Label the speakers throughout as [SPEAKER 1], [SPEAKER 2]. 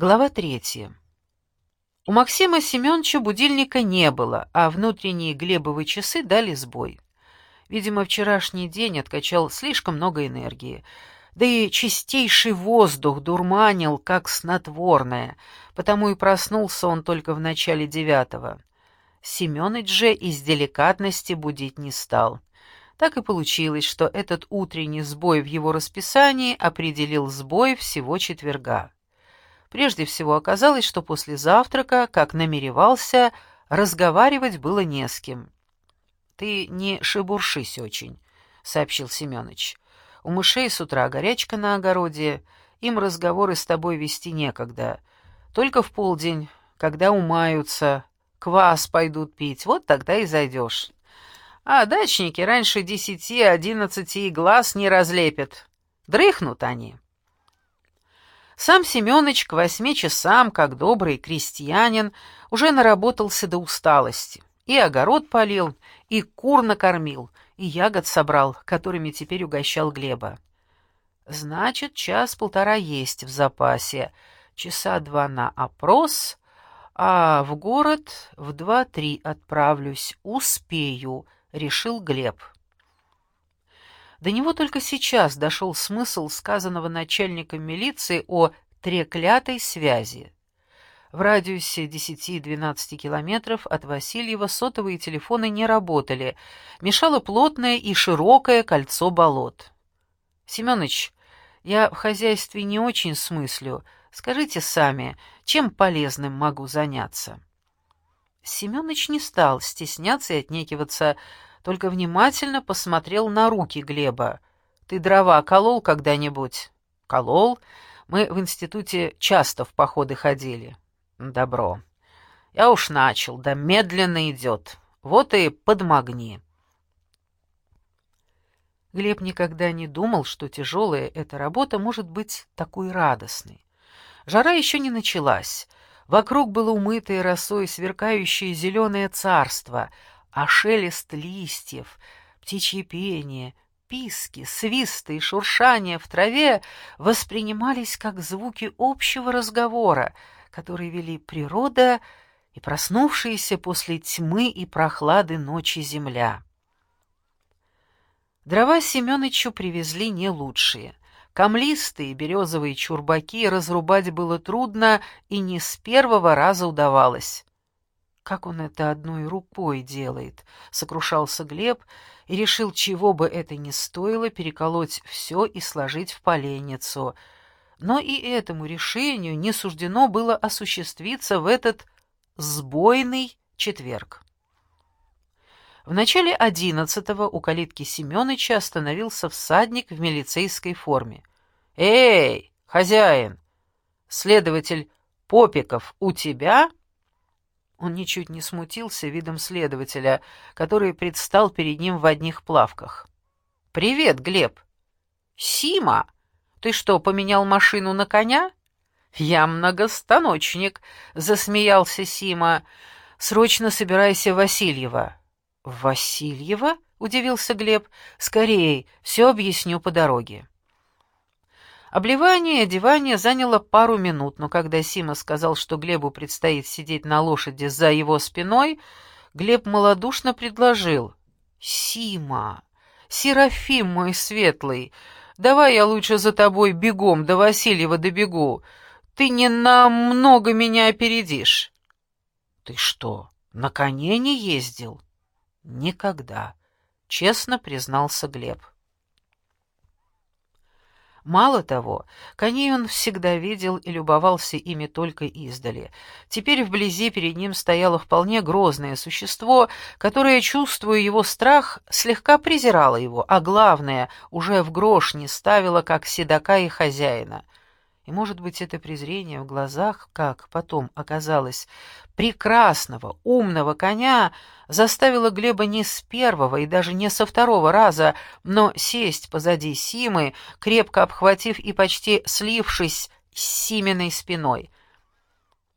[SPEAKER 1] Глава третья. У Максима Семеновича будильника не было, а внутренние глебовые часы дали сбой. Видимо, вчерашний день откачал слишком много энергии. Да и чистейший воздух дурманил, как снотворное, потому и проснулся он только в начале девятого. Семёныч же из деликатности будить не стал. Так и получилось, что этот утренний сбой в его расписании определил сбой всего четверга. Прежде всего оказалось, что после завтрака, как намеревался, разговаривать было не с кем. «Ты не шебуршись очень», — сообщил Семёныч. «У мышей с утра горячка на огороде, им разговоры с тобой вести некогда. Только в полдень, когда умаются, квас пойдут пить, вот тогда и зайдешь. А дачники раньше десяти-одиннадцати глаз не разлепят. Дрыхнут они». Сам Семёныч к восьми часам, как добрый крестьянин, уже наработался до усталости. И огород полил, и кур накормил, и ягод собрал, которыми теперь угощал Глеба. Значит, час-полтора есть в запасе, часа два на опрос, а в город в два-три отправлюсь, успею, — решил Глеб. До него только сейчас дошел смысл сказанного начальником милиции о треклятой связи. В радиусе 10-12 километров от Васильева сотовые телефоны не работали, мешало плотное и широкое кольцо болот. «Семёныч, я в хозяйстве не очень смыслю. Скажите сами, чем полезным могу заняться?» Семёныч не стал стесняться и отнекиваться, только внимательно посмотрел на руки Глеба. «Ты дрова колол когда-нибудь?» «Колол. Мы в институте часто в походы ходили». «Добро. Я уж начал, да медленно идет. Вот и подмогни». Глеб никогда не думал, что тяжелая эта работа может быть такой радостной. Жара еще не началась. Вокруг было умытое росой сверкающее зеленое царство — а шелест листьев, птичье пение, писки, свисты и шуршания в траве воспринимались как звуки общего разговора, который вели природа и проснувшиеся после тьмы и прохлады ночи земля. Дрова Семёнычу привезли не лучшие. Камлистые березовые чурбаки разрубать было трудно и не с первого раза удавалось. Как он это одной рукой делает? Сокрушался Глеб и решил, чего бы это ни стоило, переколоть все и сложить в поленницу. Но и этому решению не суждено было осуществиться в этот сбойный четверг. В начале одиннадцатого у калитки Семёныча остановился всадник в милицейской форме. «Эй, хозяин! Следователь Попиков у тебя?» Он ничуть не смутился видом следователя, который предстал перед ним в одних плавках. «Привет, Глеб!» «Сима! Ты что, поменял машину на коня?» «Я многостаночник», — засмеялся Сима. «Срочно собирайся Васильева». «Васильева?» — удивился Глеб. «Скорей, все объясню по дороге». Обливание и одевание заняло пару минут, но когда Сима сказал, что Глебу предстоит сидеть на лошади за его спиной, Глеб малодушно предложил. «Сима, Серафим мой светлый, давай я лучше за тобой бегом до Васильева добегу. Ты не намного меня опередишь». «Ты что, на коне не ездил?» «Никогда», — честно признался Глеб. Мало того, коней он всегда видел и любовался ими только издали. Теперь вблизи перед ним стояло вполне грозное существо, которое, чувствуя его страх, слегка презирало его, а главное, уже в грош не ставило, как седока и хозяина. И, может быть, это презрение в глазах, как потом оказалось, прекрасного, умного коня заставило Глеба не с первого и даже не со второго раза, но сесть позади Симы, крепко обхватив и почти слившись с Симиной спиной.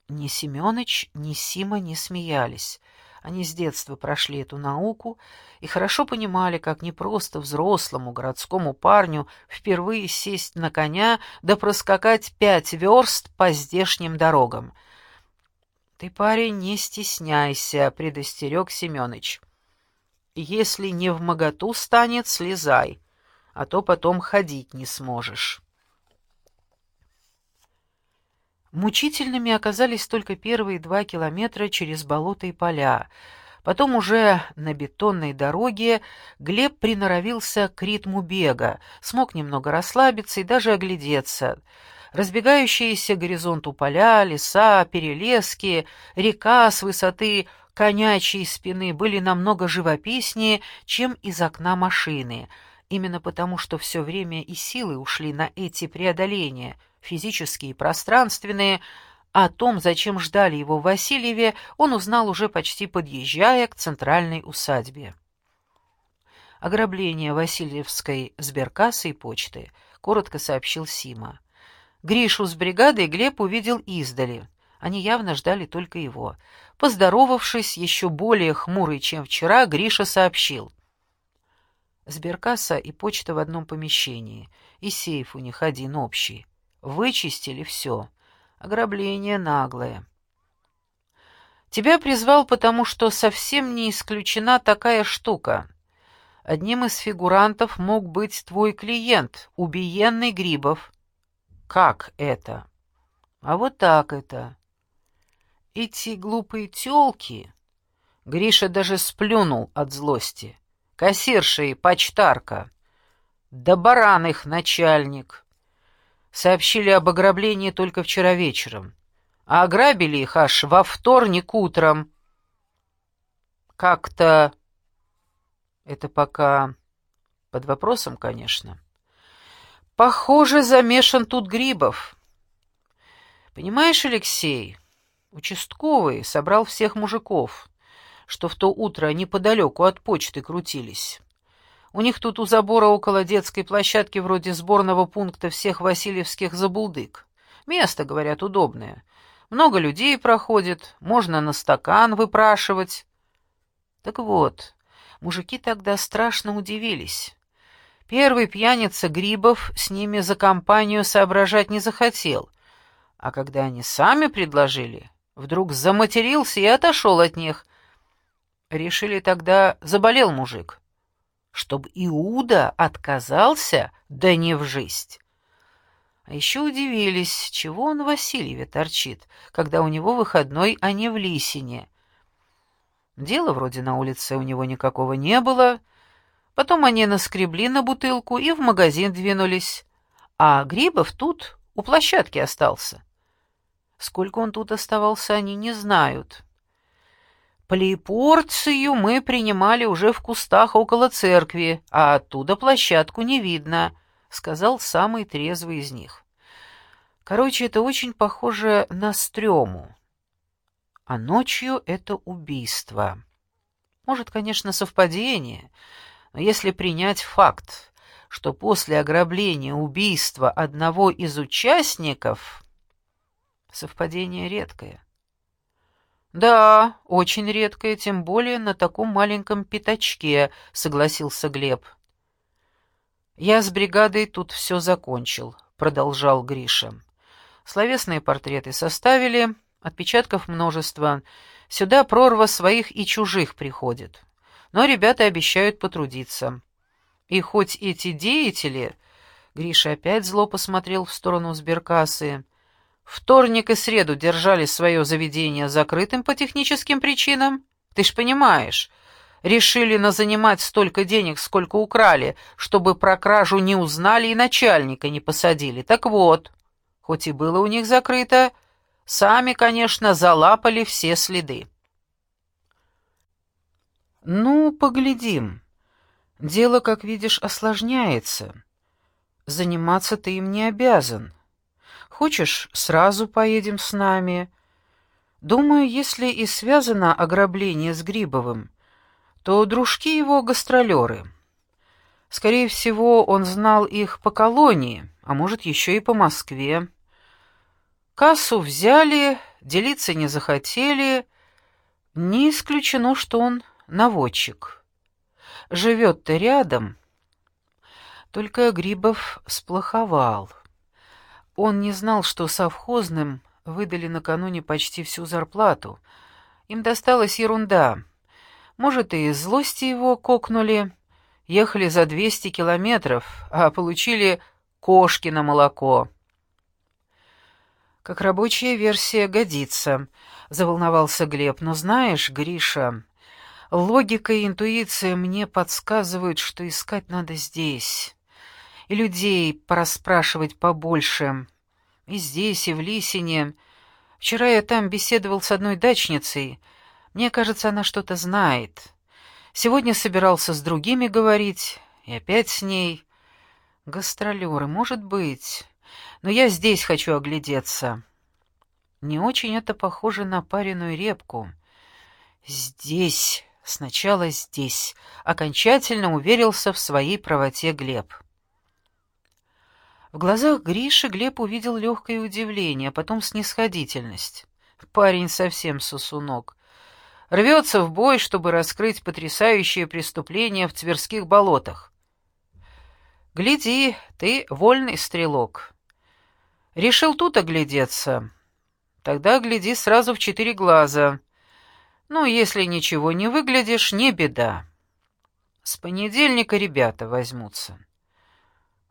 [SPEAKER 1] Ни Семёныч, ни Сима не смеялись. Они с детства прошли эту науку и хорошо понимали, как непросто взрослому городскому парню впервые сесть на коня да проскакать пять верст по здешним дорогам. «Ты, парень, не стесняйся», — предостерег Семёныч. «Если не в моготу станет, слезай, а то потом ходить не сможешь». Мучительными оказались только первые два километра через болото и поля. Потом уже на бетонной дороге Глеб приноровился к ритму бега, смог немного расслабиться и даже оглядеться. Разбегающиеся горизонту поля, леса, перелески, река с высоты конячьей спины были намного живописнее, чем из окна машины, именно потому что все время и силы ушли на эти преодоления — физические и пространственные, о том, зачем ждали его в Васильеве, он узнал уже почти подъезжая к центральной усадьбе. Ограбление Васильевской сберкассы и почты, коротко сообщил Сима. Гришу с бригадой Глеб увидел издали. Они явно ждали только его. Поздоровавшись, еще более хмурый, чем вчера, Гриша сообщил. Сберкасса и почта в одном помещении, и сейф у них один общий. Вычистили все. Ограбление наглое. Тебя призвал, потому что совсем не исключена такая штука. Одним из фигурантов мог быть твой клиент, убиенный Грибов. Как это? А вот так это. Эти глупые тёлки... Гриша даже сплюнул от злости. Кассирша и почтарка. Да баран их начальник. Сообщили об ограблении только вчера вечером, а ограбили их аж во вторник утром. Как-то... Это пока под вопросом, конечно. Похоже, замешан тут Грибов. Понимаешь, Алексей, участковый собрал всех мужиков, что в то утро неподалеку от почты крутились. У них тут у забора около детской площадки вроде сборного пункта всех васильевских забулдык. Место, говорят, удобное. Много людей проходит, можно на стакан выпрашивать. Так вот, мужики тогда страшно удивились. Первый пьяница Грибов с ними за компанию соображать не захотел, а когда они сами предложили, вдруг заматерился и отошел от них. Решили тогда, заболел мужик. Чтоб Иуда отказался, да не в жизнь. А еще удивились, чего он в Васильеве торчит, когда у него выходной, а не в Лисине. Дела вроде на улице у него никакого не было. Потом они наскребли на бутылку и в магазин двинулись. А Грибов тут, у площадки, остался. Сколько он тут оставался, они не знают. Плейпорцию мы принимали уже в кустах около церкви, а оттуда площадку не видно, сказал самый трезвый из них. Короче, это очень похоже на стрёму. А ночью это убийство. Может, конечно, совпадение, но если принять факт, что после ограбления убийства одного из участников совпадение редкое. «Да, очень редкое, тем более на таком маленьком пятачке», — согласился Глеб. «Я с бригадой тут все закончил», — продолжал Гриша. «Словесные портреты составили, отпечатков множество. Сюда прорва своих и чужих приходит. Но ребята обещают потрудиться. И хоть эти деятели...» Гриша опять зло посмотрел в сторону сберкассы. Вторник и среду держали свое заведение закрытым по техническим причинам. Ты ж понимаешь, решили назанимать столько денег, сколько украли, чтобы про кражу не узнали и начальника не посадили. Так вот, хоть и было у них закрыто, сами, конечно, залапали все следы. «Ну, поглядим. Дело, как видишь, осложняется. Заниматься ты им не обязан». Хочешь, сразу поедем с нами? Думаю, если и связано ограбление с Грибовым, то дружки его гастролеры. Скорее всего, он знал их по колонии, а может, еще и по Москве. Кассу взяли, делиться не захотели. Не исключено, что он наводчик. Живет-то рядом. Только Грибов сплоховал. Он не знал, что совхозным выдали накануне почти всю зарплату. Им досталась ерунда. Может, и из злости его кокнули. Ехали за 200 километров, а получили кошки на молоко. Как рабочая версия годится, заволновался Глеб. Но знаешь, Гриша, логика и интуиция мне подсказывают, что искать надо здесь. Людей пораспрашивать побольше. И здесь, и в Лисине. Вчера я там беседовал с одной дачницей. Мне кажется, она что-то знает. Сегодня собирался с другими говорить, и опять с ней. Гастролеры, может быть но я здесь хочу оглядеться. Не очень это похоже на пареную репку. Здесь, сначала здесь, окончательно уверился в своей правоте Глеб. В глазах Гриши Глеб увидел легкое удивление, а потом снисходительность. Парень совсем сосунок. Рвется в бой, чтобы раскрыть потрясающее преступление в Тверских болотах. «Гляди, ты вольный стрелок. Решил тут оглядеться. Тогда гляди сразу в четыре глаза. Ну, если ничего не выглядишь, не беда. С понедельника ребята возьмутся.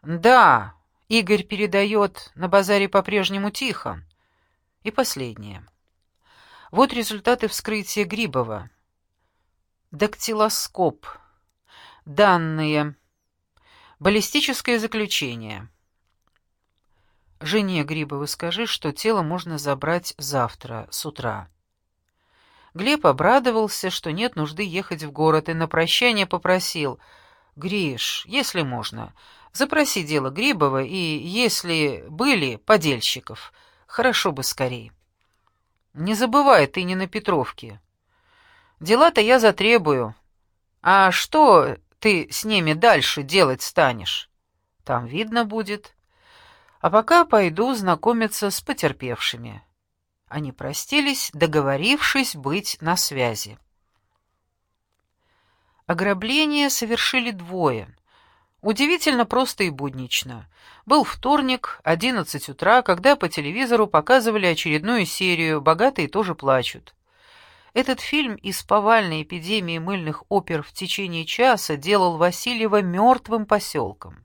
[SPEAKER 1] Да, Игорь передает, на базаре по-прежнему тихо. И последнее. Вот результаты вскрытия Грибова. Дактилоскоп. Данные. Баллистическое заключение. Жене Грибовой скажи, что тело можно забрать завтра, с утра. Глеб обрадовался, что нет нужды ехать в город, и на прощание попросил, «Гриш, если можно, запроси дело Грибова, и, если были, подельщиков, хорошо бы скорей. Не забывай, ты не на Петровке. Дела-то я затребую. А что ты с ними дальше делать станешь? Там видно будет». А пока пойду знакомиться с потерпевшими. Они простились, договорившись быть на связи. Ограбление совершили двое. Удивительно просто и буднично. Был вторник, 11 утра, когда по телевизору показывали очередную серию «Богатые тоже плачут». Этот фильм из повальной эпидемии мыльных опер в течение часа делал Васильева мертвым поселком.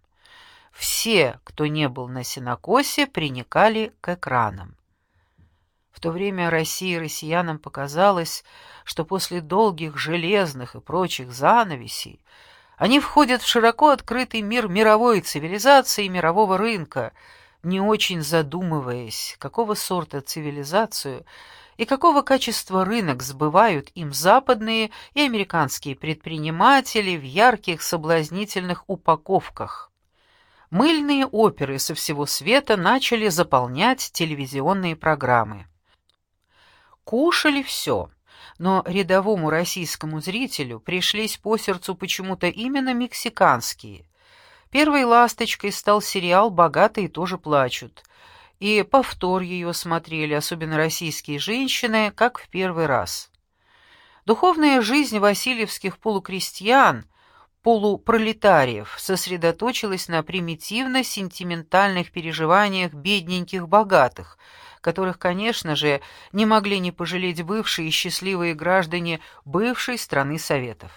[SPEAKER 1] Все, кто не был на сенокосе, приникали к экранам. В то время России россиянам показалось, что после долгих железных и прочих занавесей они входят в широко открытый мир мировой цивилизации и мирового рынка, не очень задумываясь, какого сорта цивилизацию и какого качества рынок сбывают им западные и американские предприниматели в ярких соблазнительных упаковках мыльные оперы со всего света начали заполнять телевизионные программы. Кушали все, но рядовому российскому зрителю пришлись по сердцу почему-то именно мексиканские. Первой ласточкой стал сериал «Богатые тоже плачут», и повтор ее смотрели, особенно российские женщины, как в первый раз. Духовная жизнь васильевских полукрестьян – полупролетариев сосредоточилась на примитивно-сентиментальных переживаниях бедненьких богатых, которых, конечно же, не могли не пожалеть бывшие счастливые граждане бывшей страны Советов.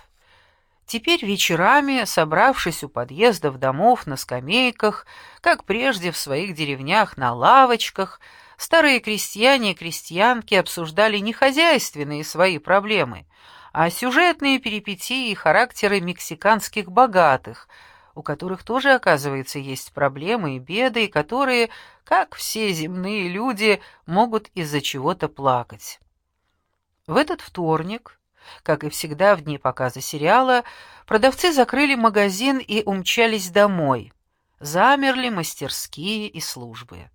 [SPEAKER 1] Теперь вечерами, собравшись у подъездов домов на скамейках, как прежде в своих деревнях на лавочках, старые крестьяне и крестьянки обсуждали не хозяйственные свои проблемы – а сюжетные перипетии и характеры мексиканских богатых, у которых тоже, оказывается, есть проблемы и беды, и которые, как все земные люди, могут из-за чего-то плакать. В этот вторник, как и всегда в дни показа сериала, продавцы закрыли магазин и умчались домой. Замерли мастерские и службы.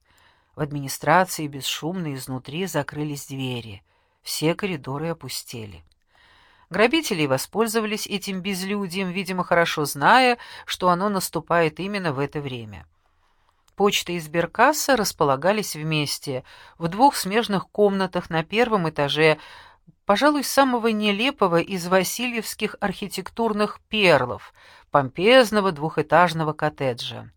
[SPEAKER 1] В администрации бесшумно изнутри закрылись двери. Все коридоры опустели. Грабители воспользовались этим безлюдием, видимо, хорошо зная, что оно наступает именно в это время. Почта и сберкасса располагались вместе, в двух смежных комнатах на первом этаже, пожалуй, самого нелепого из васильевских архитектурных перлов, помпезного двухэтажного коттеджа.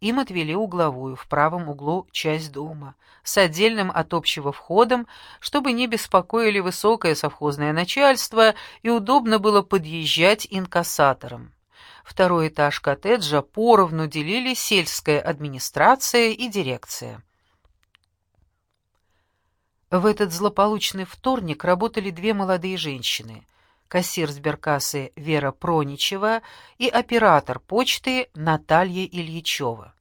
[SPEAKER 1] Им отвели угловую, в правом углу часть дома, с отдельным от общего входом, чтобы не беспокоили высокое совхозное начальство и удобно было подъезжать инкассаторам. Второй этаж коттеджа поровну делили сельская администрация и дирекция. В этот злополучный вторник работали две молодые женщины — кассир сберкассы Вера Проничева и оператор почты Наталья Ильичева.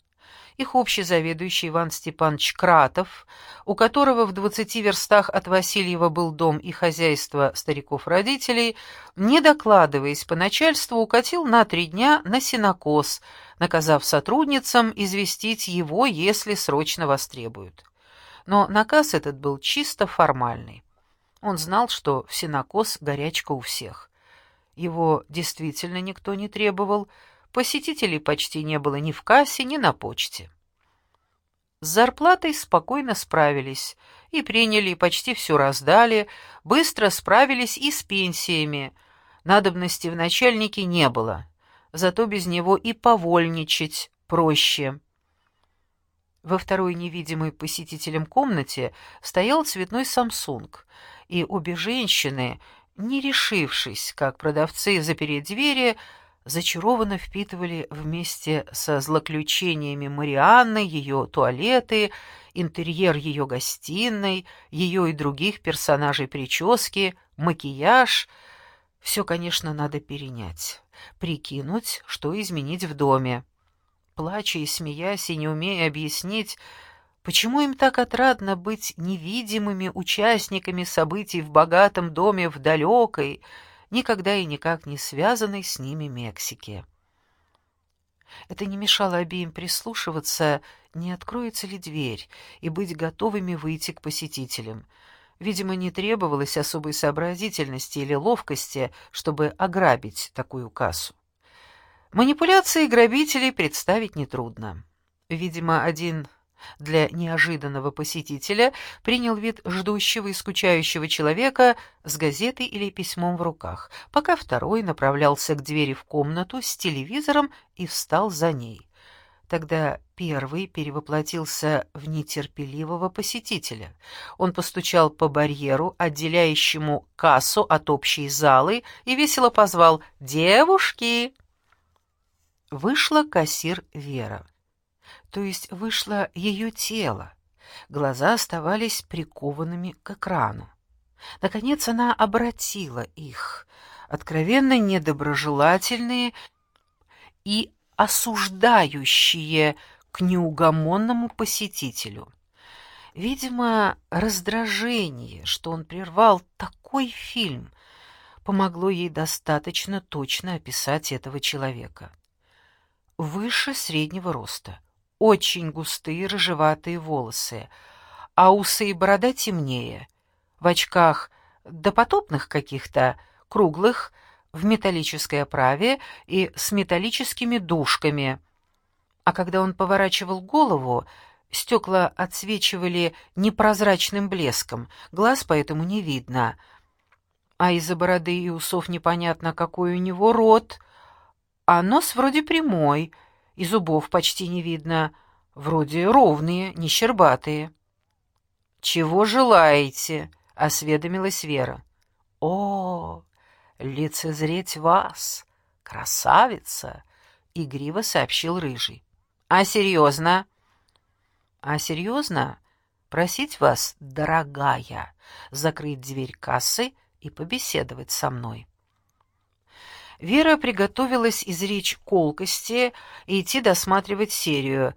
[SPEAKER 1] Их общий заведующий Иван Степанович Кратов, у которого в двадцати верстах от Васильева был дом и хозяйство стариков-родителей, не докладываясь по начальству, укатил на три дня на сенокос, наказав сотрудницам известить его, если срочно востребуют но наказ этот был чисто формальный. Он знал, что в сенокос горячка у всех. Его действительно никто не требовал, посетителей почти не было ни в кассе, ни на почте. С зарплатой спокойно справились, и приняли, и почти все раздали, быстро справились и с пенсиями. Надобности в начальнике не было, зато без него и повольничать проще. Во второй невидимой посетителем комнате стоял цветной Самсунг, и обе женщины, не решившись, как продавцы, запереть двери, зачарованно впитывали вместе со злоключениями Марианны ее туалеты, интерьер ее гостиной, ее и других персонажей прически, макияж. Все, конечно, надо перенять, прикинуть, что изменить в доме плача и смеясь, и не умея объяснить, почему им так отрадно быть невидимыми участниками событий в богатом доме в далекой, никогда и никак не связанной с ними Мексике. Это не мешало обеим прислушиваться, не откроется ли дверь, и быть готовыми выйти к посетителям. Видимо, не требовалось особой сообразительности или ловкости, чтобы ограбить такую кассу. Манипуляции грабителей представить нетрудно. Видимо, один для неожиданного посетителя принял вид ждущего и скучающего человека с газетой или письмом в руках, пока второй направлялся к двери в комнату с телевизором и встал за ней. Тогда первый перевоплотился в нетерпеливого посетителя. Он постучал по барьеру, отделяющему кассу от общей залы, и весело позвал «Девушки!» Вышла кассир Вера. То есть вышло ее тело. Глаза оставались прикованными к экрану. Наконец она обратила их, откровенно недоброжелательные и осуждающие к неугомонному посетителю. Видимо, раздражение, что он прервал такой фильм, помогло ей достаточно точно описать этого человека выше среднего роста, очень густые рыжеватые волосы, а усы и борода темнее, в очках допотопных каких-то, круглых, в металлической оправе и с металлическими дужками. А когда он поворачивал голову, стекла отсвечивали непрозрачным блеском, глаз поэтому не видно. А из-за бороды и усов непонятно, какой у него рот — а нос вроде прямой, и зубов почти не видно, вроде ровные, не щербатые. «Чего желаете?» — осведомилась Вера. «О, лицезреть вас, красавица!» — игриво сообщил Рыжий. «А серьезно?» «А серьезно? Просить вас, дорогая, закрыть дверь кассы и побеседовать со мной». Вера приготовилась изречь колкости и идти досматривать серию,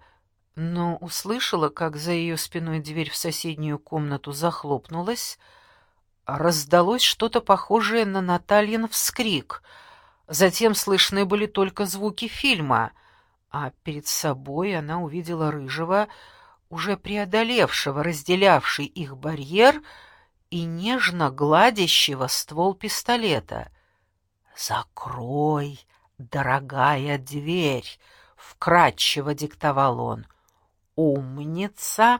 [SPEAKER 1] но услышала, как за ее спиной дверь в соседнюю комнату захлопнулась, раздалось что-то похожее на Натальин вскрик. Затем слышны были только звуки фильма, а перед собой она увидела рыжего, уже преодолевшего разделявший их барьер и нежно гладящего ствол пистолета — «Закрой, дорогая дверь!» — вкратчиво диктовал он. «Умница!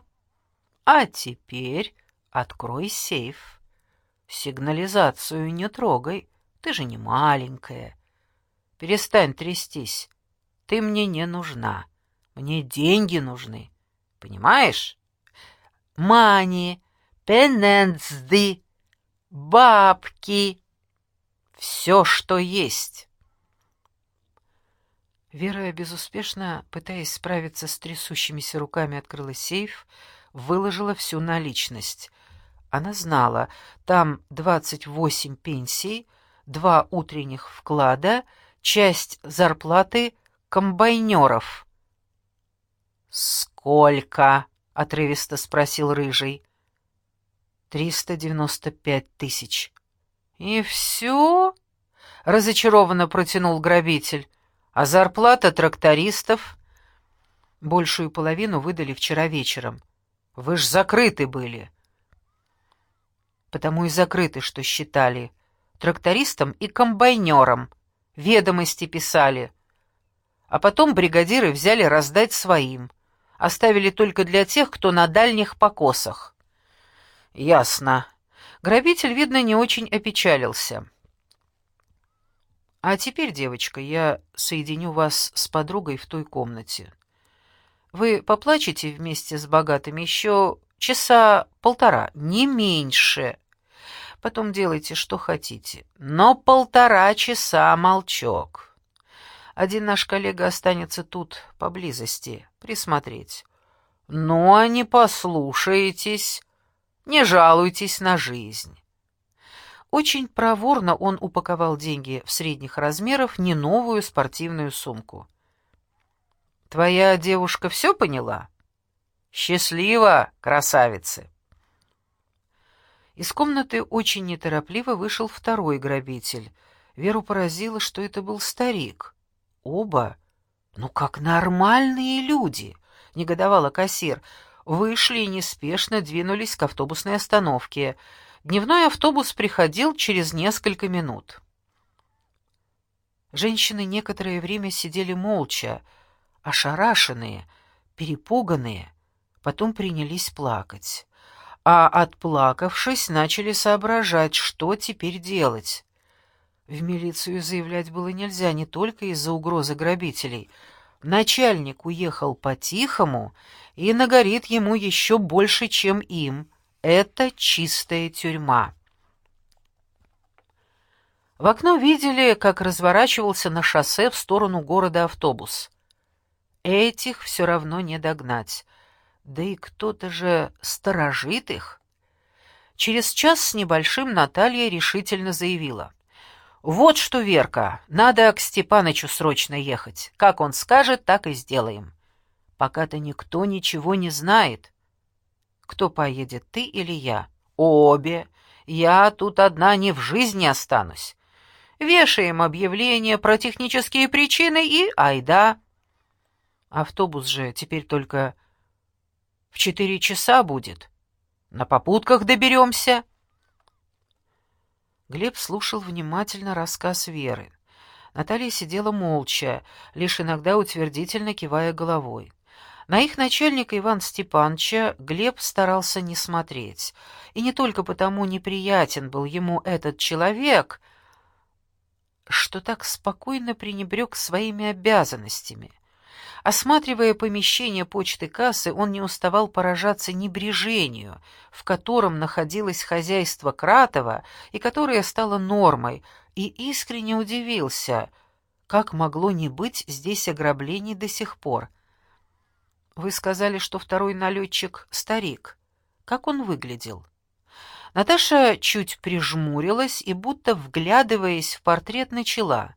[SPEAKER 1] А теперь открой сейф. Сигнализацию не трогай, ты же не маленькая. Перестань трястись. Ты мне не нужна. Мне деньги нужны. Понимаешь? Мани, пененцды, бабки. Все, что есть. Вера, безуспешно пытаясь справиться с трясущимися руками, открыла сейф, выложила всю наличность. Она знала, там двадцать восемь пенсий, два утренних вклада, часть зарплаты комбайнеров. «Сколько?» — отрывисто спросил Рыжий. «Триста девяносто пять тысяч». «И все?» — разочарованно протянул грабитель. «А зарплата трактористов?» Большую половину выдали вчера вечером. «Вы ж закрыты были». «Потому и закрыты, что считали. Трактористам и комбайнерам. Ведомости писали. А потом бригадиры взяли раздать своим» оставили только для тех, кто на дальних покосах. Ясно. Грабитель, видно, не очень опечалился. А теперь, девочка, я соединю вас с подругой в той комнате. Вы поплачете вместе с богатыми еще часа полтора, не меньше. Потом делайте, что хотите. Но полтора часа молчок. Один наш коллега останется тут, поблизости, присмотреть. Ну, а не послушаетесь, не жалуйтесь на жизнь. Очень проворно он упаковал деньги в средних размеров, не новую спортивную сумку. «Твоя девушка все поняла?» «Счастливо, красавицы!» Из комнаты очень неторопливо вышел второй грабитель. Веру поразило, что это был старик. Оба, ну как нормальные люди, негодовала кассир, вышли и неспешно двинулись к автобусной остановке. Дневной автобус приходил через несколько минут. Женщины некоторое время сидели молча, ошарашенные, перепуганные, потом принялись плакать. А отплакавшись, начали соображать, что теперь делать. В милицию заявлять было нельзя не только из-за угрозы грабителей. Начальник уехал по-тихому, и нагорит ему еще больше, чем им. Это чистая тюрьма. В окно видели, как разворачивался на шоссе в сторону города автобус. Этих все равно не догнать. Да и кто-то же сторожит их. Через час с небольшим Наталья решительно заявила — «Вот что, Верка, надо к Степанычу срочно ехать. Как он скажет, так и сделаем. Пока-то никто ничего не знает. Кто поедет, ты или я? Обе. Я тут одна не в жизни останусь. Вешаем объявление про технические причины и айда. Автобус же теперь только в четыре часа будет. На попутках доберемся». Глеб слушал внимательно рассказ Веры. Наталья сидела молча, лишь иногда утвердительно кивая головой. На их начальника Иван Степановича Глеб старался не смотреть. И не только потому неприятен был ему этот человек, что так спокойно пренебрег своими обязанностями. Осматривая помещение почты кассы, он не уставал поражаться небрежению, в котором находилось хозяйство Кратова и которое стало нормой, и искренне удивился, как могло не быть здесь ограблений до сих пор. «Вы сказали, что второй налетчик — старик. Как он выглядел?» Наташа чуть прижмурилась и, будто вглядываясь в портрет, начала.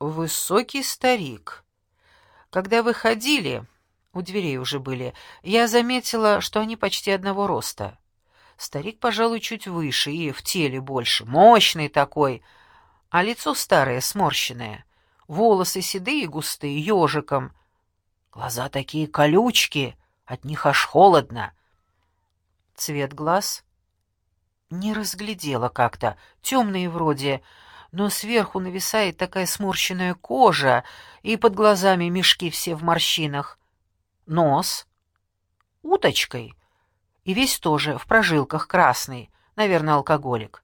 [SPEAKER 1] «Высокий старик» Когда выходили, у дверей уже были, я заметила, что они почти одного роста. Старик, пожалуй, чуть выше и в теле больше, мощный такой, а лицо старое, сморщенное, волосы седые и густые, ежиком. Глаза такие колючки, от них аж холодно. Цвет глаз не разглядела как-то, темные вроде, но сверху нависает такая сморщенная кожа, и под глазами мешки все в морщинах. Нос уточкой, и весь тоже в прожилках красный, Наверное, алкоголик.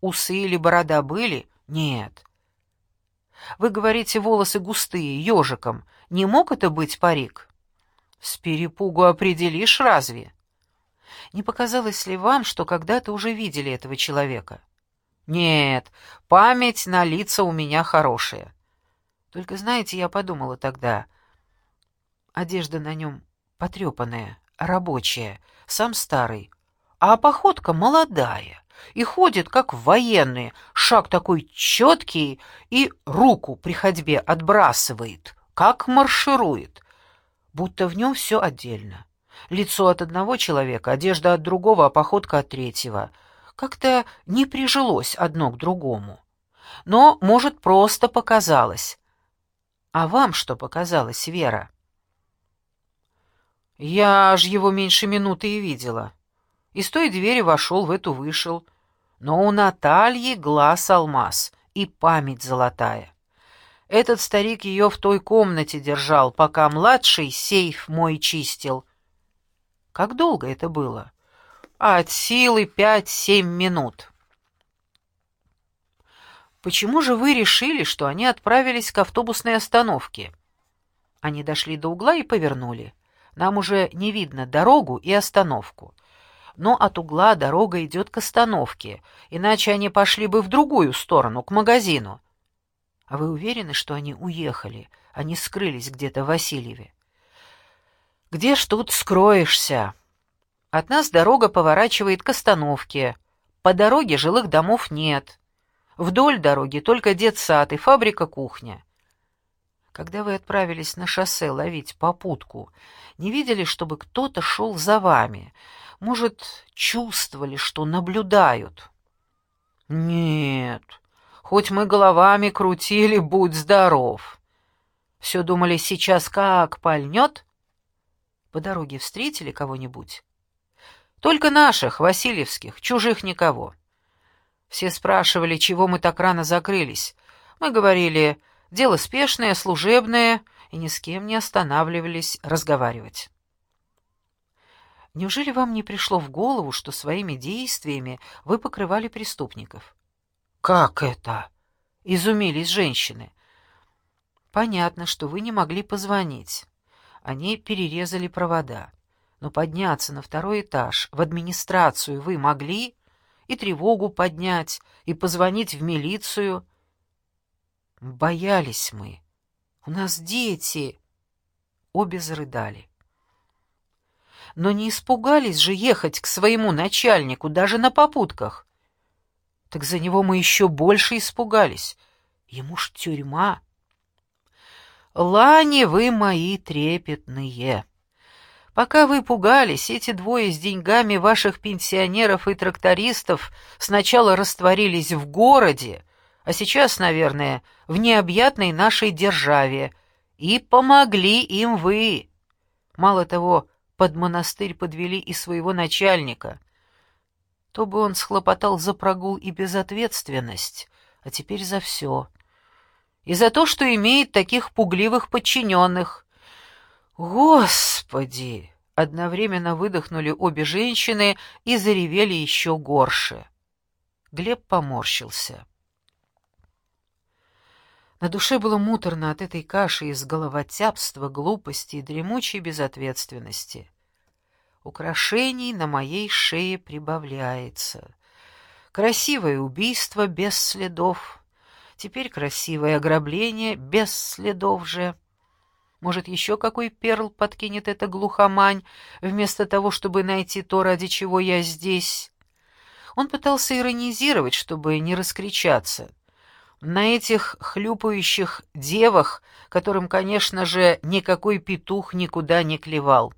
[SPEAKER 1] Усы или борода были? Нет. Вы говорите, волосы густые, ежиком. Не мог это быть парик? С перепугу определишь разве? Не показалось ли вам, что когда-то уже видели этого человека? Нет, память на лица у меня хорошая. Только, знаете, я подумала тогда, одежда на нем потрепанная, рабочая, сам старый, а походка молодая и ходит, как военные, шаг такой четкий и руку при ходьбе отбрасывает, как марширует, будто в нем все отдельно. Лицо от одного человека, одежда от другого, а походка от третьего. Как-то не прижилось одно к другому. Но, может, просто показалось. А вам что показалось, Вера? Я ж его меньше минуты и видела. Из той двери вошел, в эту вышел. Но у Натальи глаз алмаз и память золотая. Этот старик ее в той комнате держал, пока младший сейф мой чистил — как долго это было? От силы пять-семь минут. Почему же вы решили, что они отправились к автобусной остановке? Они дошли до угла и повернули. Нам уже не видно дорогу и остановку. Но от угла дорога идет к остановке, иначе они пошли бы в другую сторону, к магазину. А вы уверены, что они уехали, они скрылись где-то в Васильеве? Где ж тут скроешься? От нас дорога поворачивает к остановке. По дороге жилых домов нет. Вдоль дороги только детсад и фабрика-кухня. Когда вы отправились на шоссе ловить попутку, не видели, чтобы кто-то шел за вами? Может, чувствовали, что наблюдают? Нет, хоть мы головами крутили, будь здоров. Все думали, сейчас как пальнет, по дороге встретили кого-нибудь? Только наших, Васильевских, чужих никого. Все спрашивали, чего мы так рано закрылись. Мы говорили, дело спешное, служебное, и ни с кем не останавливались разговаривать. Неужели вам не пришло в голову, что своими действиями вы покрывали преступников? Как это? изумились женщины. Понятно, что вы не могли позвонить. Они перерезали провода. Но подняться на второй этаж, в администрацию вы могли? И тревогу поднять, и позвонить в милицию? Боялись мы. У нас дети. Обе зарыдали. Но не испугались же ехать к своему начальнику даже на попутках. Так за него мы еще больше испугались. Ему ж тюрьма. Лани, вы мои трепетные. Пока вы пугались, эти двое с деньгами ваших пенсионеров и трактористов сначала растворились в городе, а сейчас, наверное, в необъятной нашей державе, и помогли им вы. Мало того, под монастырь подвели и своего начальника. То бы он схлопотал за прогул и безответственность, а теперь за все — и за то, что имеет таких пугливых подчиненных. Господи! Одновременно выдохнули обе женщины и заревели еще горше. Глеб поморщился. На душе было муторно от этой каши из головотяпства, глупости и дремучей безответственности. Украшений на моей шее прибавляется. Красивое убийство без следов — Теперь красивое ограбление, без следов же. Может, еще какой перл подкинет эта глухомань, вместо того, чтобы найти то, ради чего я здесь? Он пытался иронизировать, чтобы не раскричаться. На этих хлюпающих девах, которым, конечно же, никакой петух никуда не клевал.